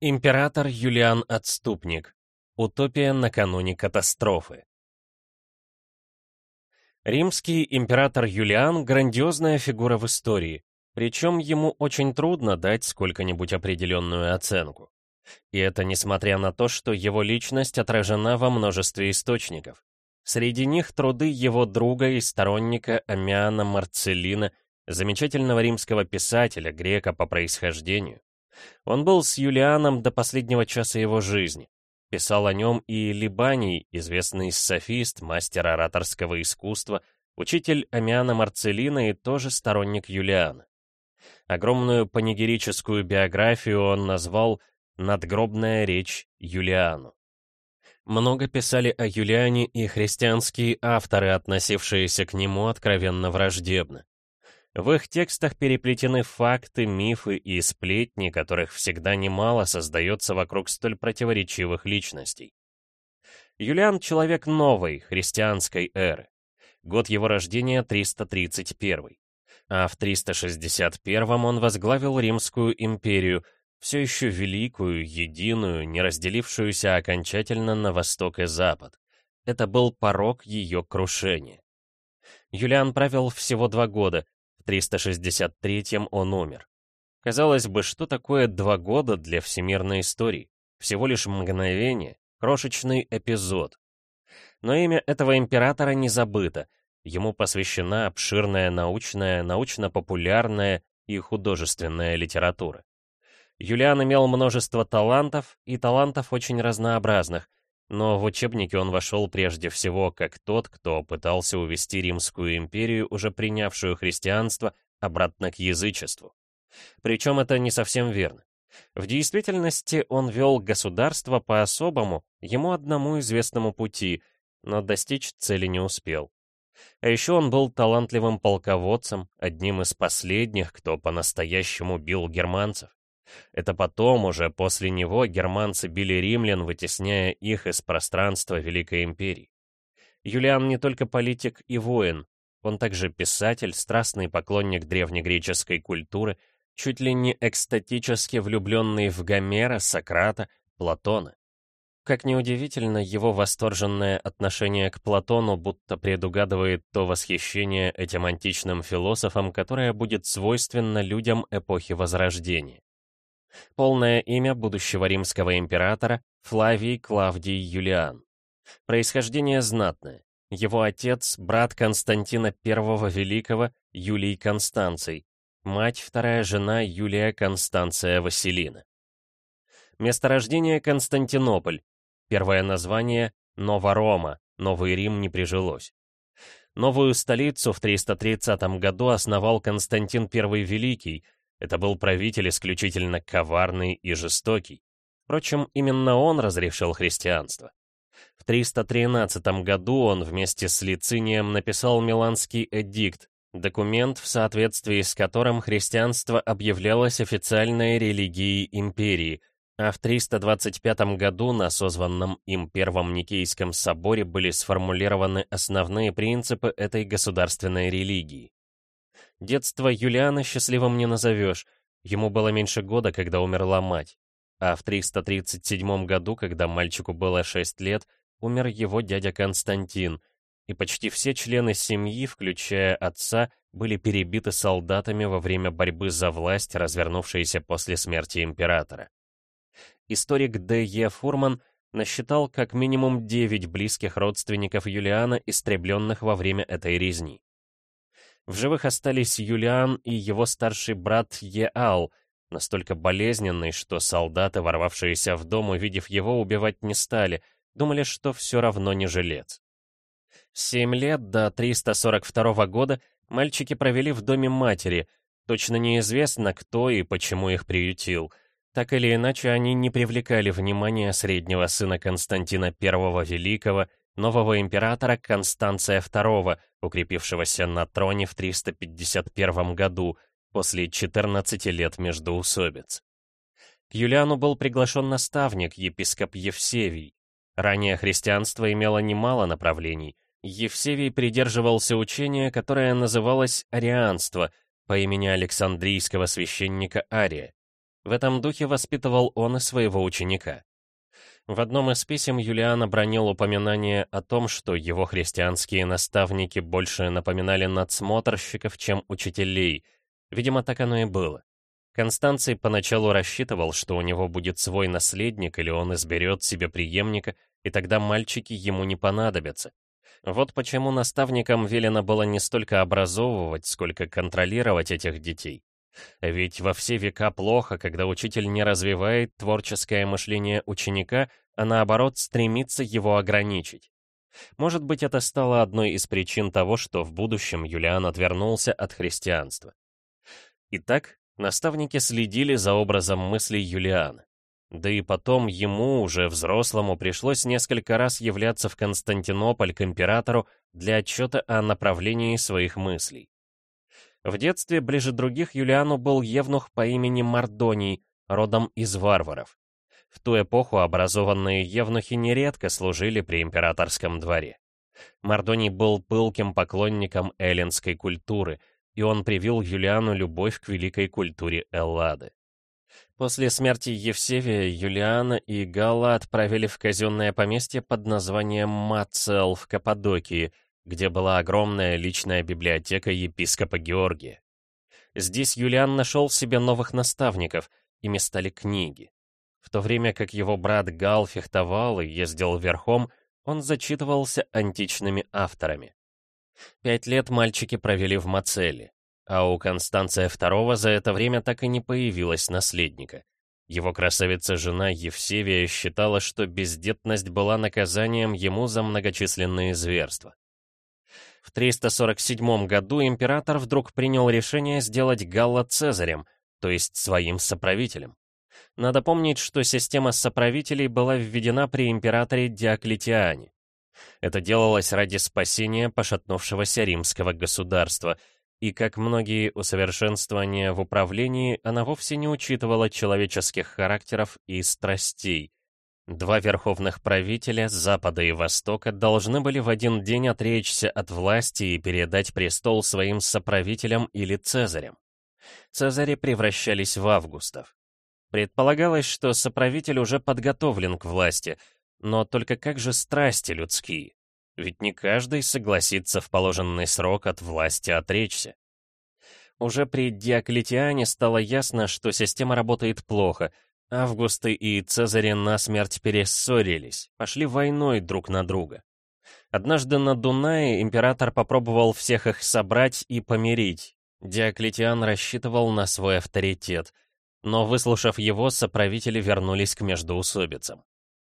Император Юлиан Отступник. Утопия накануне катастрофы. Римский император Юлиан — грандиозная фигура в истории, причем ему очень трудно дать сколько-нибудь определенную оценку. И это несмотря на то, что его личность отражена во множестве источников. Среди них труды его друга и сторонника Амиана Марцеллина, замечательного римского писателя, грека по происхождению. Он был с Юлианом до последнего часа его жизни. Писал о нем и Либаний, известный софист, мастер ораторского искусства, учитель Амиана Марцеллина и тоже сторонник Юлиана. Огромную панигерическую биографию он назвал «Надгробная речь Юлиану». Много писали о Юлиане и христианские авторы, относившиеся к нему откровенно враждебно. В их текстах переплетены факты, мифы и сплетни, которых всегда немало создается вокруг столь противоречивых личностей. Юлиан — человек новой, христианской эры. Год его рождения — 331. А в 361 он возглавил Римскую империю, все еще великую, единую, не разделившуюся окончательно на восток и запад. Это был порог ее крушения. Юлиан правил всего два года — 363-м он умер. Казалось бы, что такое два года для всемирной истории? Всего лишь мгновение, крошечный эпизод. Но имя этого императора не забыто. Ему посвящена обширная научная, научно-популярная и художественная литература. Юлиан имел множество талантов, и талантов очень разнообразных, но в учебнике он вошел прежде всего как тот, кто пытался увести Римскую империю, уже принявшую христианство, обратно к язычеству. Причем это не совсем верно. В действительности он вел государство по особому, ему одному известному пути, но достичь цели не успел. А еще он был талантливым полководцем, одним из последних, кто по-настоящему бил германцев. Это потом, уже после него, германцы били римлян, вытесняя их из пространства Великой Империи. Юлиан не только политик и воин, он также писатель, страстный поклонник древнегреческой культуры, чуть ли не экстатически влюбленный в Гомера, Сократа, Платона. Как неудивительно, его восторженное отношение к Платону будто предугадывает то восхищение этим античным философом, которое будет свойственно людям эпохи Возрождения. Полное имя будущего римского императора Флавий Клавдий Юлиан. Происхождение знатное. Его отец — брат Константина I Великого Юлий Констанций, мать — вторая жена Юлия Констанция Василина. Место рождения — Константинополь. Первое название — Новорома, Новый Рим не прижилось. Новую столицу в 330 году основал Константин I Великий — это был правитель исключительно коварный и жестокий. Впрочем, именно он разрешил христианство. В 313 году он вместе с Лицинием написал Миланский эдикт, документ, в соответствии с которым христианство объявлялось официальной религией империи, а в 325 году на созванном им Первом Никейском соборе были сформулированы основные принципы этой государственной религии. Детство Юлиана счастливым не назовешь. Ему было меньше года, когда умерла мать. А в 337 году, когда мальчику было 6 лет, умер его дядя Константин, и почти все члены семьи, включая отца, были перебиты солдатами во время борьбы за власть, развернувшейся после смерти императора. Историк Д. Е. Фурман насчитал как минимум 9 близких родственников Юлиана, истребленных во время этой резни. В живых остались Юлиан и его старший брат Еал, настолько болезненный, что солдаты, ворвавшиеся в дом, увидев его, убивать не стали, думали, что все равно не жилец. Семь лет до 342 года мальчики провели в доме матери, точно неизвестно, кто и почему их приютил. Так или иначе, они не привлекали внимания среднего сына Константина I Великого, нового императора Констанция II, укрепившегося на троне в 351 году, после 14 лет междоусобиц. К Юлиану был приглашен наставник, епископ Евсевий. Ранее христианство имело немало направлений. Евсевий придерживался учения, которое называлось арианство, по имени Александрийского священника Ария. В этом духе воспитывал он и своего ученика. В одном из писем Юлиан обронил упоминание о том, что его христианские наставники больше напоминали надсмотрщиков, чем учителей. Видимо, так оно и было. Констанций поначалу рассчитывал, что у него будет свой наследник или он изберет себе преемника, и тогда мальчики ему не понадобятся. Вот почему наставникам велено было не столько образовывать, сколько контролировать этих детей. Ведь во все века плохо, когда учитель не развивает творческое мышление ученика, а наоборот стремится его ограничить. Может быть, это стало одной из причин того, что в будущем Юлиан отвернулся от христианства. Итак, наставники следили за образом мыслей Юлиана. Да и потом ему, уже взрослому, пришлось несколько раз являться в Константинополь к императору для отчета о направлении своих мыслей. В детстве ближе других Юлиану был евнух по имени Мардоний, родом из варваров. В ту эпоху образованные евнухи нередко служили при императорском дворе. Мардоний был пылким поклонником эллинской культуры, и он привил Юлиану любовь к великой культуре Эллады. После смерти Евсевия, Юлиана и Галла отправили в казенное поместье под названием Мацел в Каппадокии, где была огромная личная библиотека епископа Георгия. Здесь Юлиан нашел себе новых наставников, ими стали книги. В то время как его брат Гал фехтовал и ездил верхом, он зачитывался античными авторами. Пять лет мальчики провели в Мацеле, а у Констанция II за это время так и не появилось наследника. Его красавица-жена Евсевия считала, что бездетность была наказанием ему за многочисленные зверства. В 347 году император вдруг принял решение сделать Галла Цезарем, то есть своим соправителем. Надо помнить, что система соправителей была введена при императоре Диоклетиане. Это делалось ради спасения пошатнувшегося римского государства, и, как многие усовершенствования в управлении, она вовсе не учитывала человеческих характеров и страстей, Два верховных правителя Запада и Востока должны были в один день отречься от власти и передать престол своим соправителям или цезарям. Цезари превращались в августов. Предполагалось, что соправитель уже подготовлен к власти, но только как же страсти людские? Ведь не каждый согласится в положенный срок от власти отречься. Уже при Диоклетиане стало ясно, что система работает плохо — Августы и Цезари насмерть перессорились, пошли войной друг на друга. Однажды на Дунае император попробовал всех их собрать и помирить. Диоклетиан рассчитывал на свой авторитет, но, выслушав его, соправители вернулись к междоусобицам.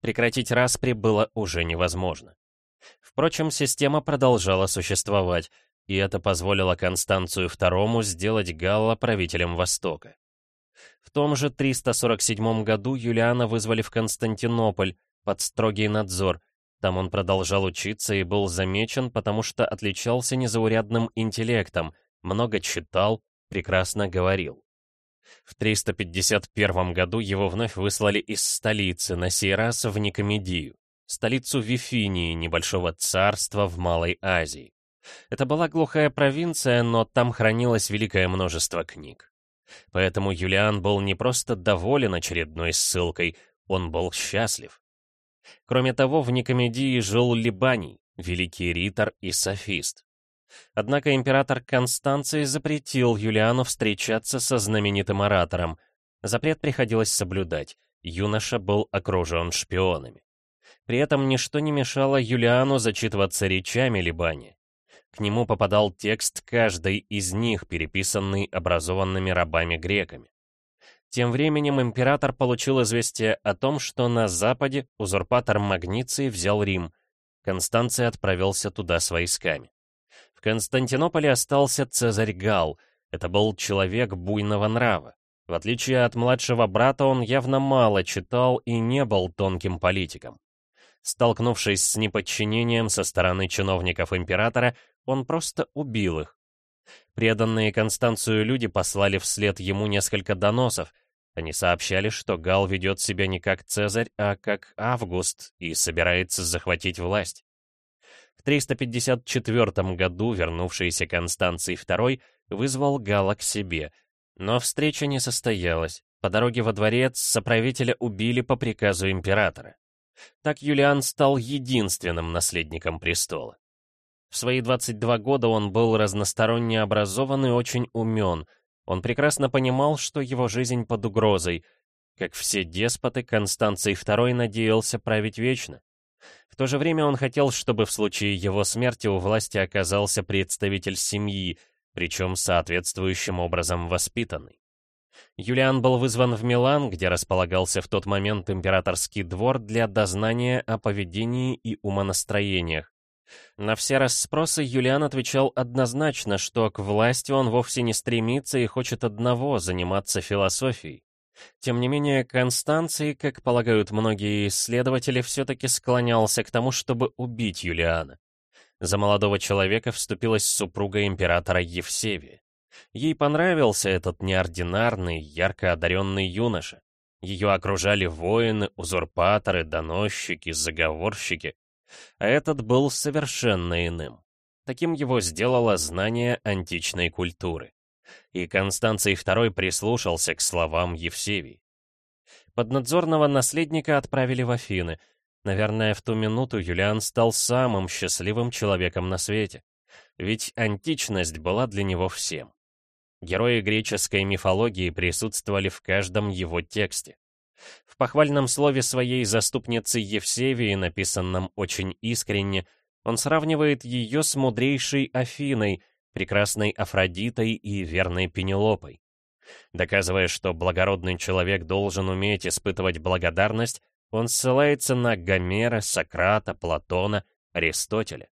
Прекратить распри было уже невозможно. Впрочем, система продолжала существовать, и это позволило Констанцию II сделать Галла правителем Востока. В том же 347 году Юлиана вызвали в Константинополь под строгий надзор. Там он продолжал учиться и был замечен, потому что отличался незаурядным интеллектом, много читал, прекрасно говорил. В 351 году его вновь выслали из столицы, на сей раз в Никомедию, столицу Вифинии, небольшого царства в Малой Азии. Это была глухая провинция, но там хранилось великое множество книг. Поэтому Юлиан был не просто доволен очередной ссылкой, он был счастлив. Кроме того, в Никомедии жил Либаний, великий ритор и софист. Однако император Констанций запретил Юлиану встречаться со знаменитым оратором. Запрет приходилось соблюдать, юноша был окружен шпионами. При этом ничто не мешало Юлиану зачитываться речами Либани. К нему попадал текст каждой из них, переписанный образованными рабами-греками. Тем временем император получил известие о том, что на Западе узурпатор Магниций взял Рим. Констанций отправился туда с войсками. В Константинополе остался Цезарь Гал. Это был человек буйного нрава. В отличие от младшего брата, он явно мало читал и не был тонким политиком. Столкнувшись с неподчинением со стороны чиновников императора, он просто убил их. Преданные Констанцию люди послали вслед ему несколько доносов. Они сообщали, что Гал ведет себя не как Цезарь, а как Август и собирается захватить власть. В 354 году вернувшийся Констанций II вызвал Гала к себе, но встреча не состоялась, По дороге во дворец соправителя убили по приказу императора. Так Юлиан стал единственным наследником престола. В свои 22 года он был разносторонне образован и очень умен. Он прекрасно понимал, что его жизнь под угрозой. Как все деспоты, Констанций II надеялся править вечно. В то же время он хотел, чтобы в случае его смерти у власти оказался представитель семьи, причем соответствующим образом воспитанный. Юлиан был вызван в Милан, где располагался в тот момент императорский двор для дознания о поведении и умонастроениях. На все расспросы Юлиан отвечал однозначно, что к власти он вовсе не стремится и хочет одного — заниматься философией. Тем не менее, Констанций, как полагают многие исследователи, все-таки склонялся к тому, чтобы убить Юлиана. За молодого человека вступилась супруга императора Евсевия. Ей понравился этот неординарный, ярко одаренный юноша. Ее окружали воины, узурпаторы, доносчики, заговорщики. А этот был совершенно иным. Таким его сделало знание античной культуры. И Констанций II прислушался к словам Евсевий. Поднадзорного наследника отправили в Афины. Наверное, в ту минуту Юлиан стал самым счастливым человеком на свете. Ведь античность была для него всем. Герои греческой мифологии присутствовали в каждом его тексте. В похвальном слове своей заступницы Евсевии, написанном очень искренне, он сравнивает ее с мудрейшей Афиной, прекрасной Афродитой и верной Пенелопой. Доказывая, что благородный человек должен уметь испытывать благодарность, он ссылается на Гомера, Сократа, Платона, Аристотеля.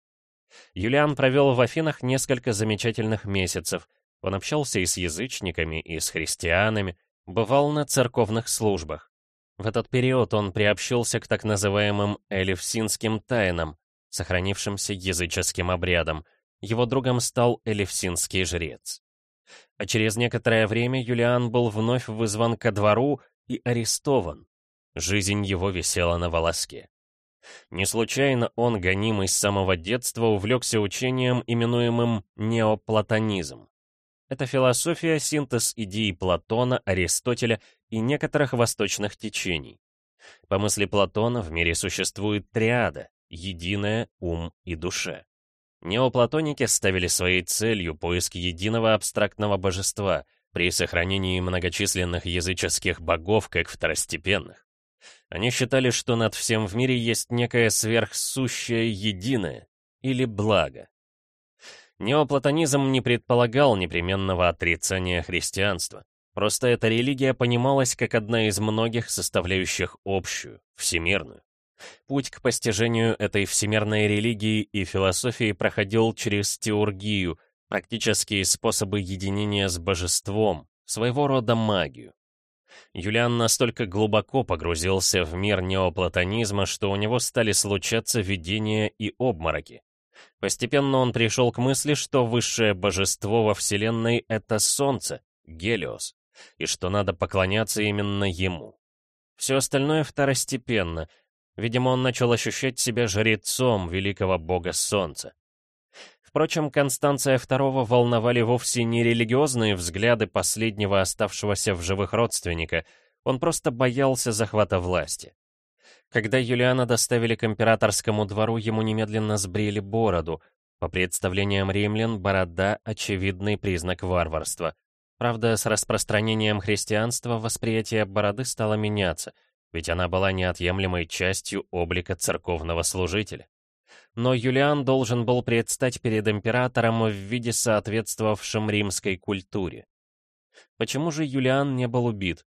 Юлиан провел в Афинах несколько замечательных месяцев — он общался и с язычниками, и с христианами, бывал на церковных службах. В этот период он приобщился к так называемым элевсинским тайнам, сохранившимся языческим обрядам. Его другом стал элевсинский жрец. А через некоторое время Юлиан был вновь вызван ко двору и арестован. Жизнь его висела на волоске. Не случайно он, гонимый с самого детства, увлекся учением, именуемым неоплатонизм. Это философия — синтез идей Платона, Аристотеля и некоторых восточных течений. По мысли Платона в мире существует триада — единое, ум и душа. Неоплатоники ставили своей целью поиск единого абстрактного божества при сохранении многочисленных языческих богов как второстепенных. Они считали, что над всем в мире есть некое сверхсущее единое или благо, Неоплатонизм не предполагал непременного отрицания христианства. Просто эта религия понималась как одна из многих составляющих общую, всемирную. Путь к постижению этой всемирной религии и философии проходил через теургию, практические способы единения с божеством, своего рода магию. Юлиан настолько глубоко погрузился в мир неоплатонизма, что у него стали случаться видения и обмороки. Постепенно он пришел к мысли, что высшее божество во Вселенной — это Солнце, Гелиос, и что надо поклоняться именно ему. Все остальное второстепенно. Видимо, он начал ощущать себя жрецом великого бога Солнца. Впрочем, Констанция II волновали вовсе не религиозные взгляды последнего оставшегося в живых родственника, он просто боялся захвата власти. Когда Юлиана доставили к императорскому двору, ему немедленно сбрили бороду. По представлениям римлян, борода — очевидный признак варварства. Правда, с распространением христианства восприятие бороды стало меняться, ведь она была неотъемлемой частью облика церковного служителя. Но Юлиан должен был предстать перед императором в виде соответствовавшем римской культуре. Почему же Юлиан не был убит?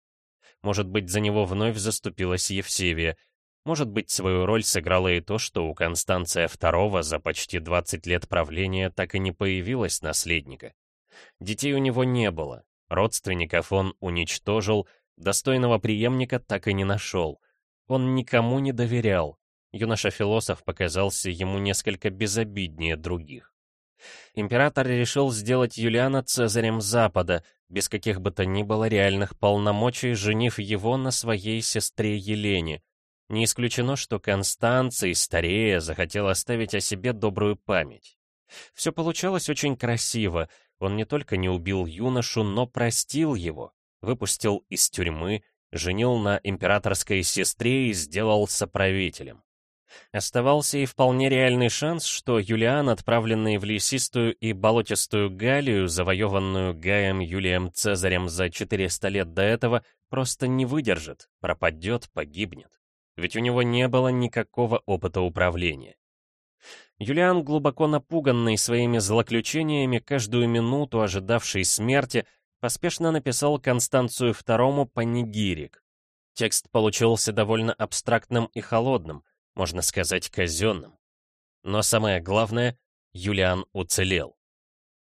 Может быть, за него вновь заступилась Евсевия — может быть, свою роль сыграло и то, что у Констанция II за почти 20 лет правления так и не появилось наследника. Детей у него не было, родственников он уничтожил, достойного преемника так и не нашел. Он никому не доверял. Юноша-философ показался ему несколько безобиднее других. Император решил сделать Юлиана Цезарем Запада, без каких бы то ни было реальных полномочий, женив его на своей сестре Елене, не исключено, что Констанций, старея, захотел оставить о себе добрую память. Все получалось очень красиво. Он не только не убил юношу, но простил его. выпустил из тюрьмы, женил на императорской сестре и сделался правителем. Оставался и вполне реальный шанс, что Юлиан, отправленный в лесистую и болотистую Галлию, завоеванную Гаем Юлием Цезарем за 400 лет до этого, просто не выдержит, пропадет, погибнет. Ведь у него не было никакого опыта управления. Юлиан, глубоко напуганный своими злоключениями, каждую минуту ожидавший смерти, поспешно написал Констанцию II панигирик. Текст получился довольно абстрактным и холодным, можно сказать, казенным. Но самое главное, Юлиан уцелел.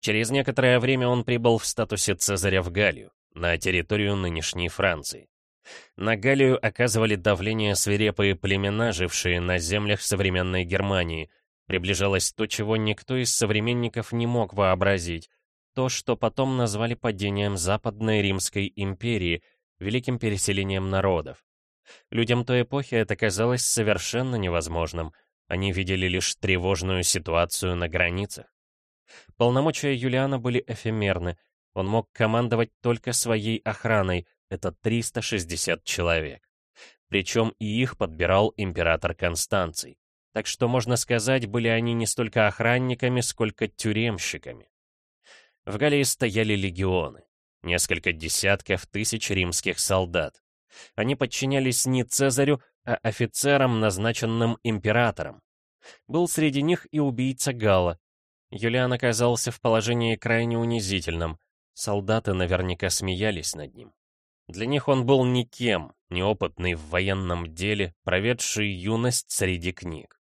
Через некоторое время он прибыл в статусе Цезаря в Галлию, на территорию нынешней Франции. На Галлию оказывали давление свирепые племена, жившие на землях современной Германии. Приближалось то, чего никто из современников не мог вообразить. То, что потом назвали падением Западной Римской империи, великим переселением народов. Людям той эпохи это казалось совершенно невозможным. Они видели лишь тревожную ситуацию на границах. Полномочия Юлиана были эфемерны. Он мог командовать только своей охраной, это 360 человек. Причем и их подбирал император Констанций. Так что, можно сказать, были они не столько охранниками, сколько тюремщиками. В Галлии стояли легионы, несколько десятков тысяч римских солдат. Они подчинялись не Цезарю, а офицерам, назначенным императором. Был среди них и убийца Гала. Юлиан оказался в положении крайне унизительном. Солдаты наверняка смеялись над ним. Для них он был никем, неопытный в военном деле, проведший юность среди книг.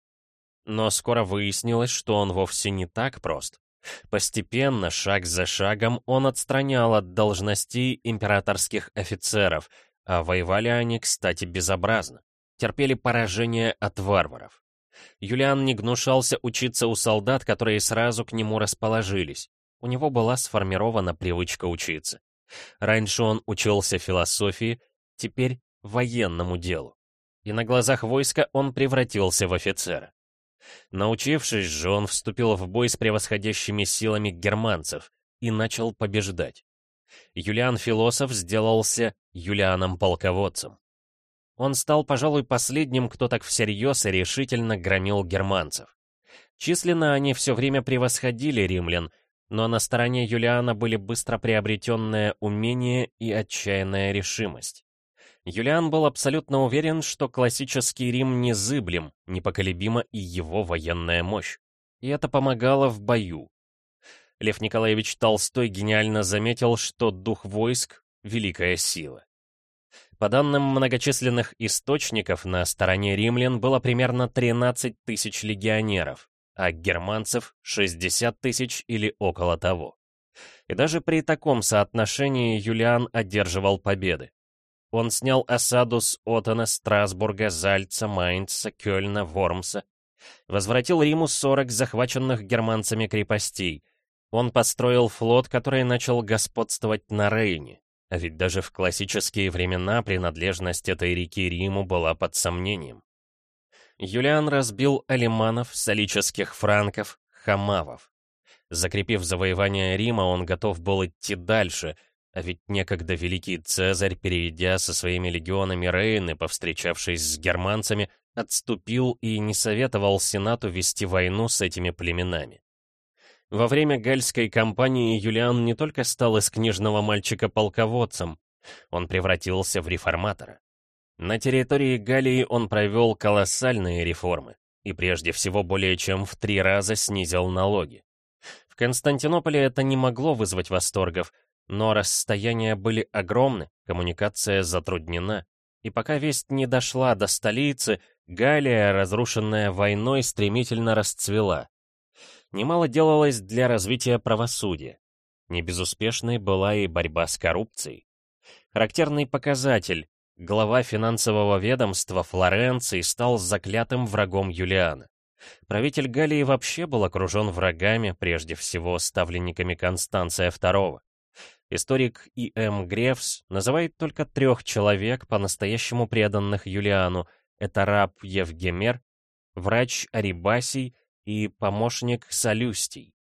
Но скоро выяснилось, что он вовсе не так прост. Постепенно, шаг за шагом, он отстранял от должностей императорских офицеров, а воевали они, кстати, безобразно. Терпели поражение от варваров. Юлиан не гнушался учиться у солдат, которые сразу к нему расположились. У него была сформирована привычка учиться. Раньше он учился философии, теперь военному делу. И на глазах войска он превратился в офицера. Научившись же, он вступил в бой с превосходящими силами германцев и начал побеждать. Юлиан-философ сделался Юлианом-полководцем. Он стал, пожалуй, последним, кто так всерьез и решительно громил германцев. Численно они все время превосходили римлян, но на стороне Юлиана были быстро приобретенное умение и отчаянная решимость. Юлиан был абсолютно уверен, что классический Рим незыблем, непоколебима и его военная мощь. И это помогало в бою. Лев Николаевич Толстой гениально заметил, что дух войск — великая сила. По данным многочисленных источников, на стороне римлян было примерно 13 тысяч легионеров, а германцев — 60 тысяч или около того. И даже при таком соотношении Юлиан одерживал победы. Он снял осаду с Оттона, Страсбурга, Зальца, Майнца, Кёльна, Вормса, возвратил Риму 40 захваченных германцами крепостей — он построил флот, который начал господствовать на Рейне. А ведь даже в классические времена принадлежность этой реки Риму была под сомнением. Юлиан разбил алиманов, солических франков, хамавов. Закрепив завоевание Рима, он готов был идти дальше, а ведь некогда великий Цезарь, перейдя со своими легионами Рейны, повстречавшись с германцами, отступил и не советовал Сенату вести войну с этими племенами. Во время гальской кампании Юлиан не только стал из книжного мальчика полководцем, он превратился в реформатора. На территории Галлии он провел колоссальные реформы и прежде всего более чем в три раза снизил налоги. В Константинополе это не могло вызвать восторгов, но расстояния были огромны, коммуникация затруднена, и пока весть не дошла до столицы, Галлия, разрушенная войной, стремительно расцвела немало делалось для развития правосудия. Небезуспешной была и борьба с коррупцией. Характерный показатель — глава финансового ведомства Флоренции стал заклятым врагом Юлиана. Правитель Галлии вообще был окружен врагами, прежде всего ставленниками Констанция II. Историк И.М. Грефс называет только трех человек, по-настоящему преданных Юлиану. Это раб Евгемер, врач Арибасий и помощник Солюстий.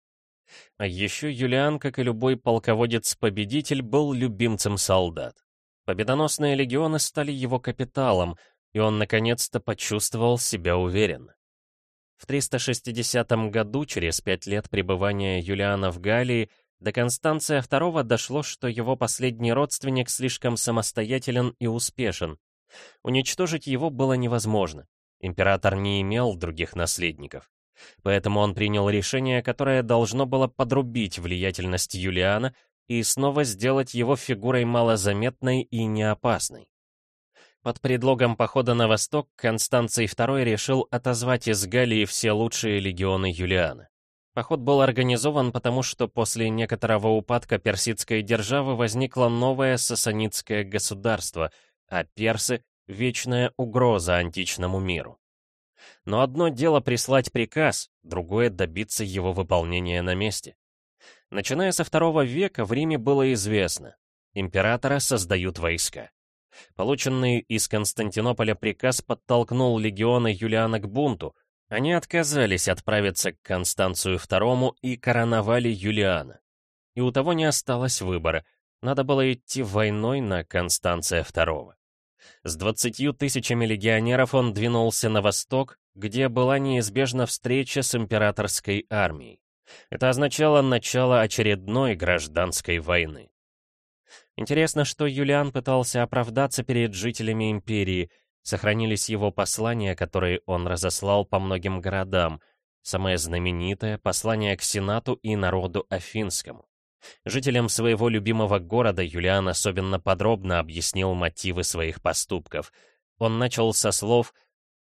А еще Юлиан, как и любой полководец-победитель, был любимцем солдат. Победоносные легионы стали его капиталом, и он наконец-то почувствовал себя уверенно. В 360 году, через пять лет пребывания Юлиана в Галлии, до Констанция II дошло, что его последний родственник слишком самостоятелен и успешен. Уничтожить его было невозможно. Император не имел других наследников. Поэтому он принял решение, которое должно было подрубить влиятельность Юлиана и снова сделать его фигурой малозаметной и неопасной. Под предлогом похода на восток Констанций II решил отозвать из Галлии все лучшие легионы Юлиана. Поход был организован потому, что после некоторого упадка персидской державы возникло новое сасанидское государство, а персы — вечная угроза античному миру. Но одно дело прислать приказ, другое — добиться его выполнения на месте. Начиная со второго века в Риме было известно, императора создают войска. Полученный из Константинополя приказ подтолкнул легионы Юлиана к бунту. Они отказались отправиться к Констанцию II и короновали Юлиана. И у того не осталось выбора. Надо было идти войной на Констанция II. С двадцатью тысячами легионеров он двинулся на восток, где была неизбежна встреча с императорской армией. Это означало начало очередной гражданской войны. Интересно, что Юлиан пытался оправдаться перед жителями империи. Сохранились его послания, которые он разослал по многим городам. Самое знаменитое — послание к Сенату и народу Афинскому. Жителям своего любимого города Юлиан особенно подробно объяснил мотивы своих поступков. Он начал со слов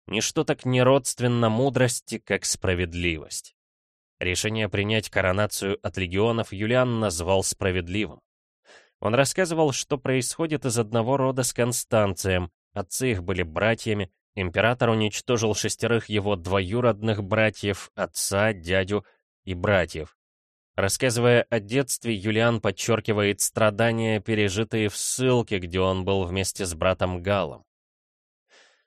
«Ничто так не родственно мудрости, как справедливость». Решение принять коронацию от легионов Юлиан назвал справедливым. Он рассказывал, что происходит из одного рода с Констанцием, отцы их были братьями, император уничтожил шестерых его двоюродных братьев, отца, дядю и братьев. Рассказывая о детстве, Юлиан подчеркивает страдания, пережитые в ссылке, где он был вместе с братом Галом.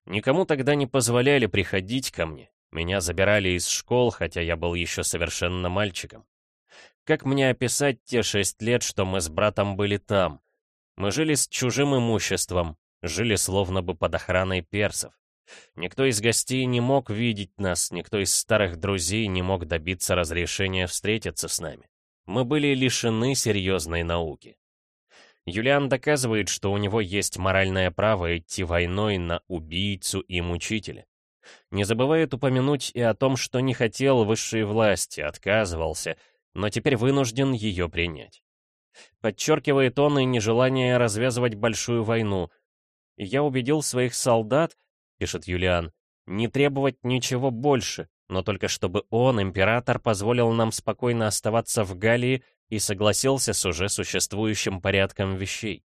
Никому тогда не позволяли приходить ко мне. Меня забирали из школ, хотя я был еще совершенно мальчиком. Как мне описать те шесть лет, что мы с братом были там? Мы жили с чужим имуществом, жили словно бы под охраной персов. Никто из гостей не мог видеть нас, никто из старых друзей не мог добиться разрешения встретиться с нами. Мы были лишены серьезной науки. Юлиан доказывает, что у него есть моральное право идти войной на убийцу и мучителя. Не забывает упомянуть и о том, что не хотел высшей власти, отказывался, но теперь вынужден ее принять. Подчеркивает он и нежелание развязывать большую войну. «Я убедил своих солдат, — пишет Юлиан, — не требовать ничего больше, но только чтобы он, император, позволил нам спокойно оставаться в Галлии и согласился с уже существующим порядком вещей.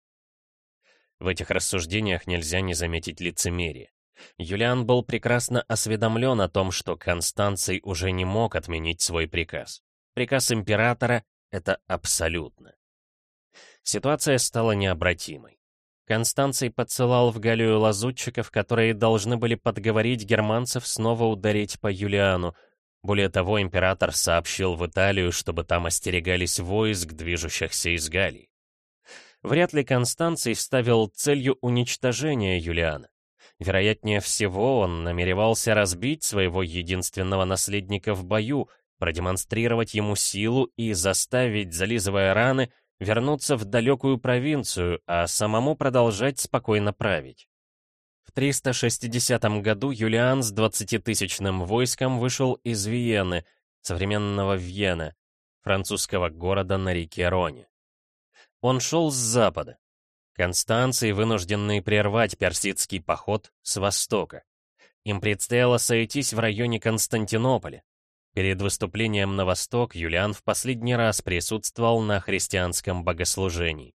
В этих рассуждениях нельзя не заметить лицемерие. Юлиан был прекрасно осведомлен о том, что Констанций уже не мог отменить свой приказ. Приказ императора — это абсолютно. Ситуация стала необратимой. Констанций подсылал в Галлию лазутчиков, которые должны были подговорить германцев снова ударить по Юлиану. Более того, император сообщил в Италию, чтобы там остерегались войск, движущихся из Галлии. Вряд ли Констанций ставил целью уничтожения Юлиана. Вероятнее всего, он намеревался разбить своего единственного наследника в бою, продемонстрировать ему силу и заставить, зализывая раны, вернуться в далекую провинцию, а самому продолжать спокойно править. В 360 году Юлиан с 20-тысячным войском вышел из Виены, современного Вьена, французского города на реке Роне. Он шел с запада. Констанций, вынужденный прервать персидский поход с востока. Им предстояло сойтись в районе Константинополя, Перед выступлением на восток Юлиан в последний раз присутствовал на христианском богослужении.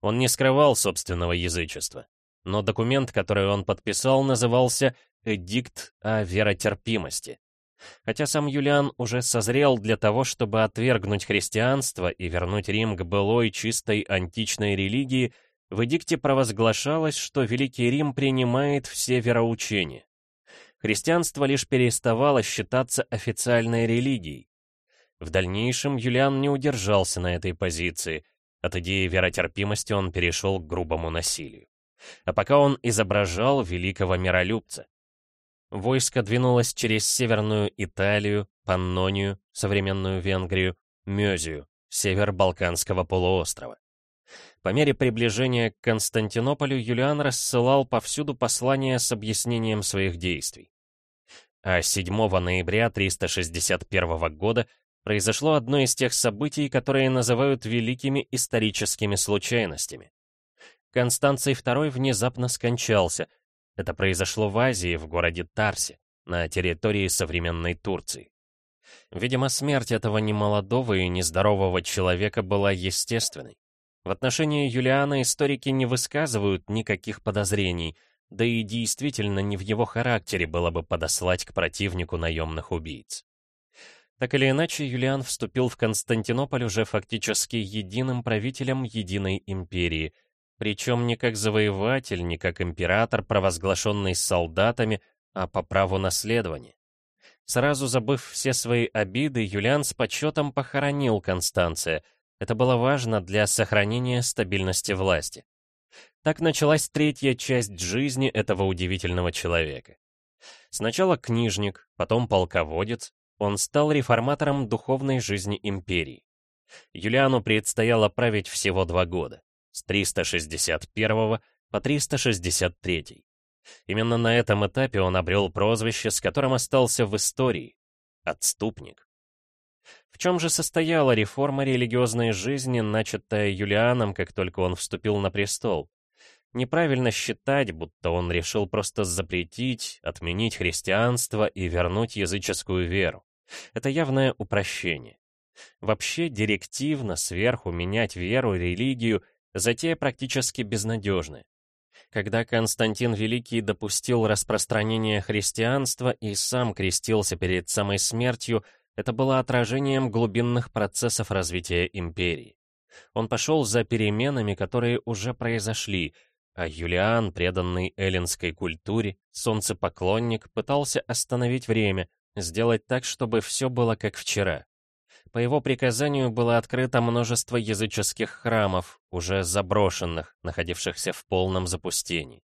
Он не скрывал собственного язычества, но документ, который он подписал, назывался «Эдикт о веротерпимости». Хотя сам Юлиан уже созрел для того, чтобы отвергнуть христианство и вернуть Рим к былой чистой античной религии, в эдикте провозглашалось, что Великий Рим принимает все вероучения христианство лишь переставало считаться официальной религией. В дальнейшем Юлиан не удержался на этой позиции. От идеи веротерпимости он перешел к грубому насилию. А пока он изображал великого миролюбца. Войско двинулось через Северную Италию, Паннонию, современную Венгрию, Мезию, север Балканского полуострова. По мере приближения к Константинополю Юлиан рассылал повсюду послания с объяснением своих действий. А 7 ноября 361 года произошло одно из тех событий, которые называют великими историческими случайностями. Констанций II внезапно скончался. Это произошло в Азии, в городе Тарсе, на территории современной Турции. Видимо, смерть этого немолодого и нездорового человека была естественной. В отношении Юлиана историки не высказывают никаких подозрений, да и действительно не в его характере было бы подослать к противнику наемных убийц. Так или иначе, Юлиан вступил в Константинополь уже фактически единым правителем единой империи, причем не как завоеватель, не как император, провозглашенный солдатами, а по праву наследования. Сразу забыв все свои обиды, Юлиан с почетом похоронил Констанция — это было важно для сохранения стабильности власти. Так началась третья часть жизни этого удивительного человека. Сначала книжник, потом полководец, он стал реформатором духовной жизни империи. Юлиану предстояло править всего два года, с 361 по 363. Именно на этом этапе он обрел прозвище, с которым остался в истории — «отступник». В чем же состояла реформа религиозной жизни, начатая Юлианом, как только он вступил на престол? Неправильно считать, будто он решил просто запретить, отменить христианство и вернуть языческую веру. Это явное упрощение. Вообще, директивно сверху менять веру, религию — затея практически безнадежная. Когда Константин Великий допустил распространение христианства и сам крестился перед самой смертью, это было отражением глубинных процессов развития империи. Он пошел за переменами, которые уже произошли, а Юлиан, преданный эллинской культуре, солнцепоклонник, пытался остановить время, сделать так, чтобы все было как вчера. По его приказанию было открыто множество языческих храмов, уже заброшенных, находившихся в полном запустении.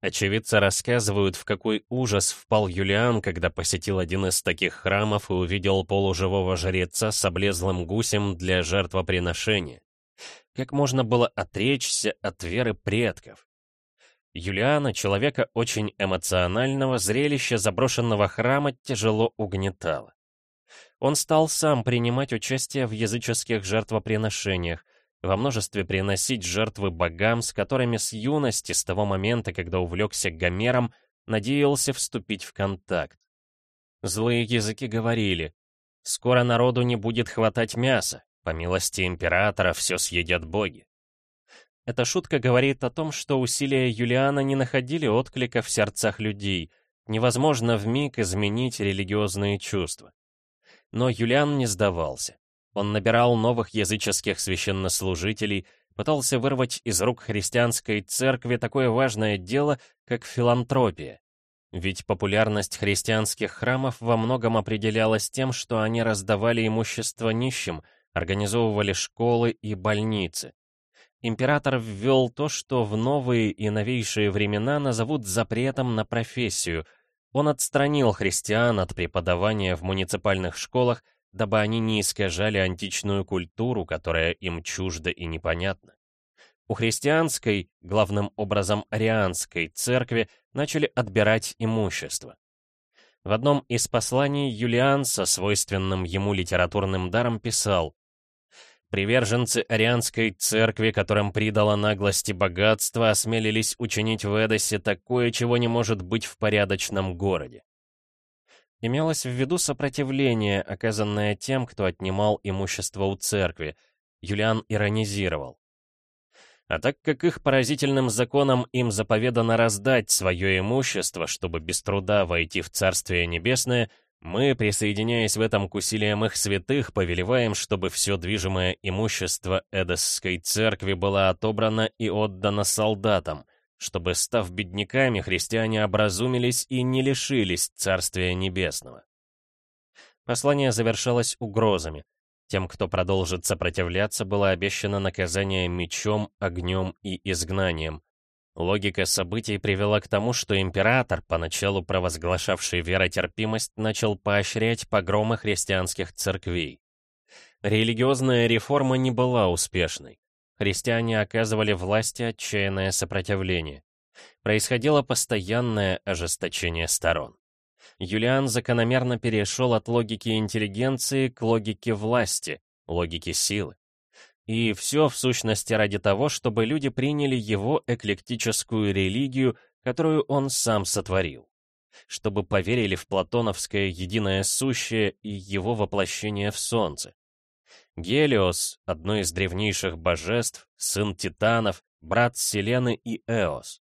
Очевидцы рассказывают, в какой ужас впал Юлиан, когда посетил один из таких храмов и увидел полуживого жреца с облезлым гусем для жертвоприношения. Как можно было отречься от веры предков? Юлиана, человека очень эмоционального, зрелище заброшенного храма тяжело угнетало. Он стал сам принимать участие в языческих жертвоприношениях, во множестве приносить жертвы богам, с которыми с юности, с того момента, когда увлекся Гомером, надеялся вступить в контакт. Злые языки говорили, «Скоро народу не будет хватать мяса, по милости императора все съедят боги». Эта шутка говорит о том, что усилия Юлиана не находили отклика в сердцах людей, невозможно вмиг изменить религиозные чувства. Но Юлиан не сдавался. Он набирал новых языческих священнослужителей, пытался вырвать из рук христианской церкви такое важное дело, как филантропия. Ведь популярность христианских храмов во многом определялась тем, что они раздавали имущество нищим, организовывали школы и больницы. Император ввел то, что в новые и новейшие времена назовут запретом на профессию. Он отстранил христиан от преподавания в муниципальных школах дабы они не искажали античную культуру, которая им чужда и непонятна. У христианской, главным образом арианской церкви, начали отбирать имущество. В одном из посланий Юлиан со свойственным ему литературным даром писал «Приверженцы арианской церкви, которым придало наглости богатство, осмелились учинить в Эдосе такое, чего не может быть в порядочном городе. Имелось в виду сопротивление, оказанное тем, кто отнимал имущество у церкви. Юлиан иронизировал. А так как их поразительным законом им заповедано раздать свое имущество, чтобы без труда войти в Царствие Небесное, мы, присоединяясь в этом к усилиям их святых, повелеваем, чтобы все движимое имущество Эдесской церкви было отобрано и отдано солдатам, чтобы, став бедняками, христиане образумились и не лишились Царствия Небесного. Послание завершалось угрозами. Тем, кто продолжит сопротивляться, было обещано наказание мечом, огнем и изгнанием. Логика событий привела к тому, что император, поначалу провозглашавший веротерпимость, начал поощрять погромы христианских церквей. Религиозная реформа не была успешной. Христиане оказывали власти отчаянное сопротивление. Происходило постоянное ожесточение сторон. Юлиан закономерно перешел от логики интеллигенции к логике власти, логике силы. И все, в сущности, ради того, чтобы люди приняли его эклектическую религию, которую он сам сотворил. Чтобы поверили в платоновское единое сущее и его воплощение в солнце. Гелиос, одно из древнейших божеств, сын Титанов, брат Селены и Эос.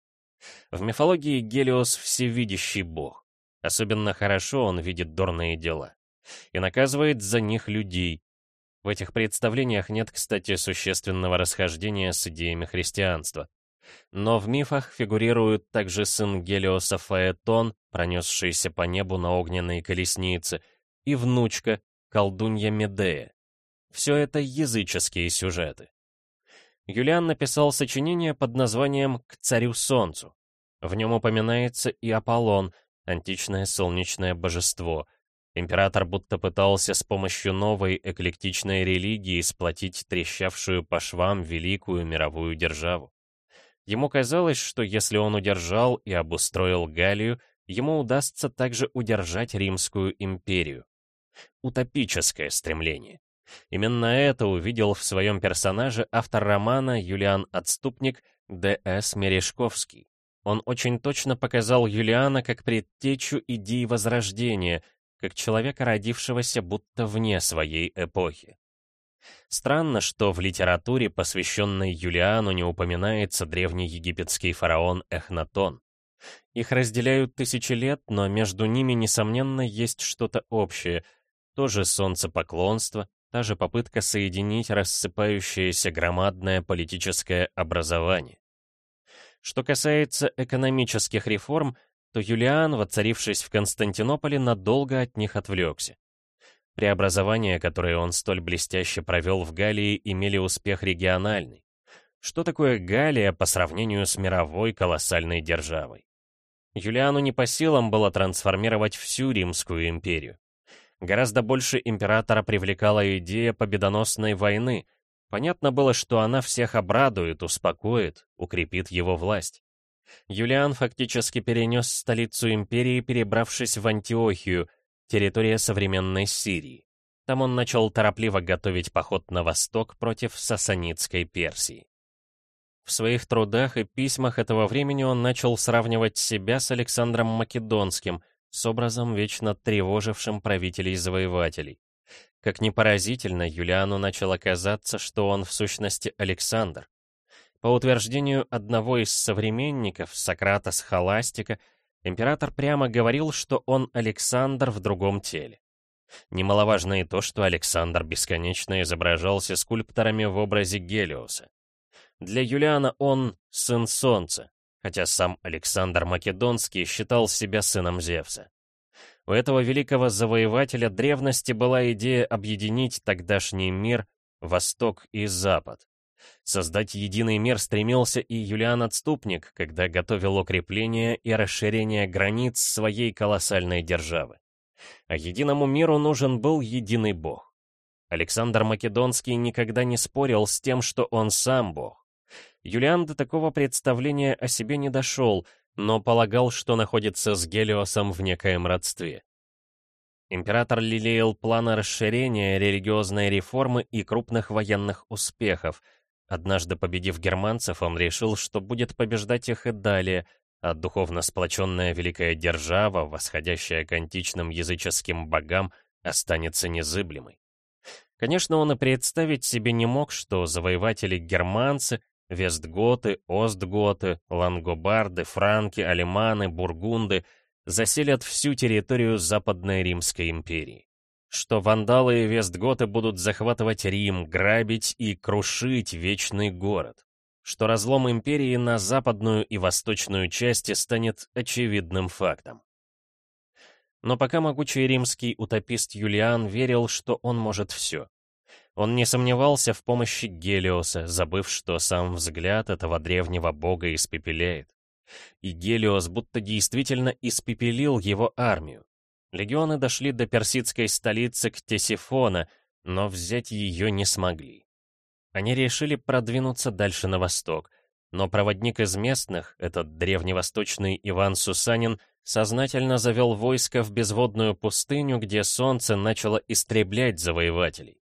В мифологии Гелиос — всевидящий бог. Особенно хорошо он видит дурные дела. И наказывает за них людей, в этих представлениях нет, кстати, существенного расхождения с идеями христианства. Но в мифах фигурируют также сын Гелиоса Фаэтон, пронесшийся по небу на огненной колеснице, и внучка, колдунья Медея. Все это языческие сюжеты. Юлиан написал сочинение под названием «К царю солнцу». В нем упоминается и Аполлон, античное солнечное божество, Император будто пытался с помощью новой эклектичной религии сплотить трещавшую по швам великую мировую державу. Ему казалось, что если он удержал и обустроил Галлию, ему удастся также удержать Римскую империю. Утопическое стремление. Именно это увидел в своем персонаже автор романа Юлиан Отступник Д.С. Мережковский. Он очень точно показал Юлиана как предтечу идеи Возрождения — как человека, родившегося будто вне своей эпохи. Странно, что в литературе, посвященной Юлиану, не упоминается древний египетский фараон Эхнатон. Их разделяют тысячи лет, но между ними, несомненно, есть что-то общее. Тоже солнцепоклонство, та же попытка соединить рассыпающееся громадное политическое образование. Что касается экономических реформ, то Юлиан, воцарившись в Константинополе, надолго от них отвлекся. Преобразования, которые он столь блестяще провел в Галлии, имели успех региональный. Что такое Галлия по сравнению с мировой колоссальной державой? Юлиану не по силам было трансформировать всю Римскую империю. Гораздо больше императора привлекала идея победоносной войны. Понятно было, что она всех обрадует, успокоит, укрепит его власть. Юлиан фактически перенес столицу империи, перебравшись в Антиохию, территория современной Сирии. Там он начал торопливо готовить поход на восток против сасанидской Персии. В своих трудах и письмах этого времени он начал сравнивать себя с Александром Македонским, с образом вечно тревожившим правителей-завоевателей. Как ни поразительно, Юлиану начало казаться, что он в сущности Александр. По утверждению одного из современников, Сократа Схоластика, император прямо говорил, что он Александр в другом теле. Немаловажно и то, что Александр бесконечно изображался скульпторами в образе Гелиоса. Для Юлиана он сын Солнца, хотя сам Александр Македонский считал себя сыном Зевса. У этого великого завоевателя древности была идея объединить тогдашний мир, Восток и Запад. Создать единый мир стремился и Юлиан Отступник, когда готовил укрепление и расширение границ своей колоссальной державы. А единому миру нужен был единый бог. Александр Македонский никогда не спорил с тем, что он сам бог. Юлиан до такого представления о себе не дошел, но полагал, что находится с Гелиосом в некоем родстве. Император лелеял планы расширения религиозной реформы и крупных военных успехов — Однажды победив германцев, он решил, что будет побеждать их и далее, а духовно сплоченная великая держава, восходящая к античным языческим богам, останется незыблемой. Конечно, он и представить себе не мог, что завоеватели-германцы, вестготы, остготы, лангобарды, франки, алеманы, бургунды заселят всю территорию Западной Римской империи что вандалы и вестготы будут захватывать Рим, грабить и крушить вечный город, что разлом империи на западную и восточную части станет очевидным фактом. Но пока могучий римский утопист Юлиан верил, что он может все. Он не сомневался в помощи Гелиоса, забыв, что сам взгляд этого древнего бога испепеляет. И Гелиос будто действительно испепелил его армию. Легионы дошли до персидской столицы Ктесифона, но взять ее не смогли. Они решили продвинуться дальше на восток, но проводник из местных, этот древневосточный Иван Сусанин, сознательно завел войско в безводную пустыню, где солнце начало истреблять завоевателей.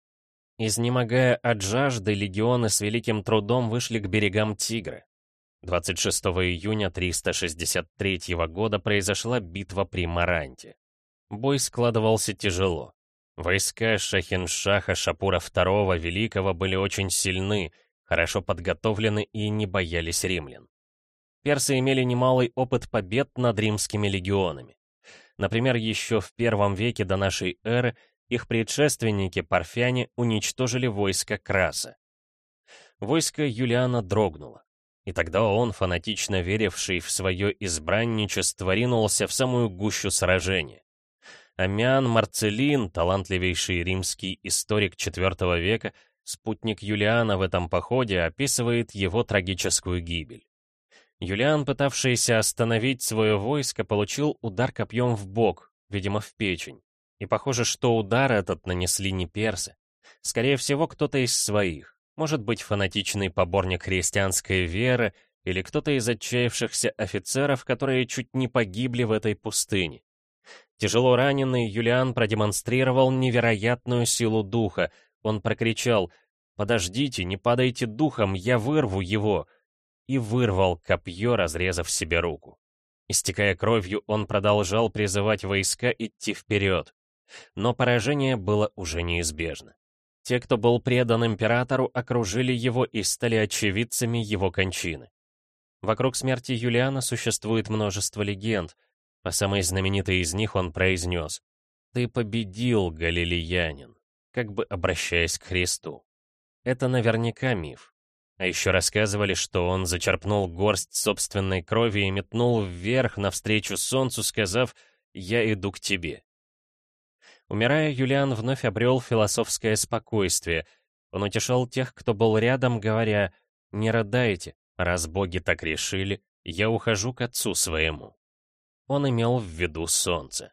Изнемогая от жажды, легионы с великим трудом вышли к берегам Тигра. 26 июня 363 года произошла битва при Маранте. Бой складывался тяжело. Войска Шахиншаха Шапура II Великого были очень сильны, хорошо подготовлены и не боялись римлян. Персы имели немалый опыт побед над римскими легионами. Например, еще в первом веке до нашей эры их предшественники, парфяне, уничтожили войско Краса. Войско Юлиана дрогнуло. И тогда он, фанатично веривший в свое избранничество, ринулся в самую гущу сражения. Амиан Марцелин, талантливейший римский историк IV века, спутник Юлиана в этом походе, описывает его трагическую гибель. Юлиан, пытавшийся остановить свое войско, получил удар копьем в бок, видимо, в печень. И похоже, что удар этот нанесли не персы. Скорее всего, кто-то из своих. Может быть, фанатичный поборник христианской веры или кто-то из отчаявшихся офицеров, которые чуть не погибли в этой пустыне. Тяжело раненый Юлиан продемонстрировал невероятную силу духа. Он прокричал «Подождите, не падайте духом, я вырву его!» и вырвал копье, разрезав себе руку. Истекая кровью, он продолжал призывать войска идти вперед. Но поражение было уже неизбежно. Те, кто был предан императору, окружили его и стали очевидцами его кончины. Вокруг смерти Юлиана существует множество легенд. По самой знаменитой из них он произнес «Ты победил, галилеянин», как бы обращаясь к Христу. Это наверняка миф. А еще рассказывали, что он зачерпнул горсть собственной крови и метнул вверх навстречу солнцу, сказав «Я иду к тебе». Умирая, Юлиан вновь обрел философское спокойствие. Он утешал тех, кто был рядом, говоря, «Не рыдайте, раз боги так решили, я ухожу к отцу своему». Он имел в виду солнце.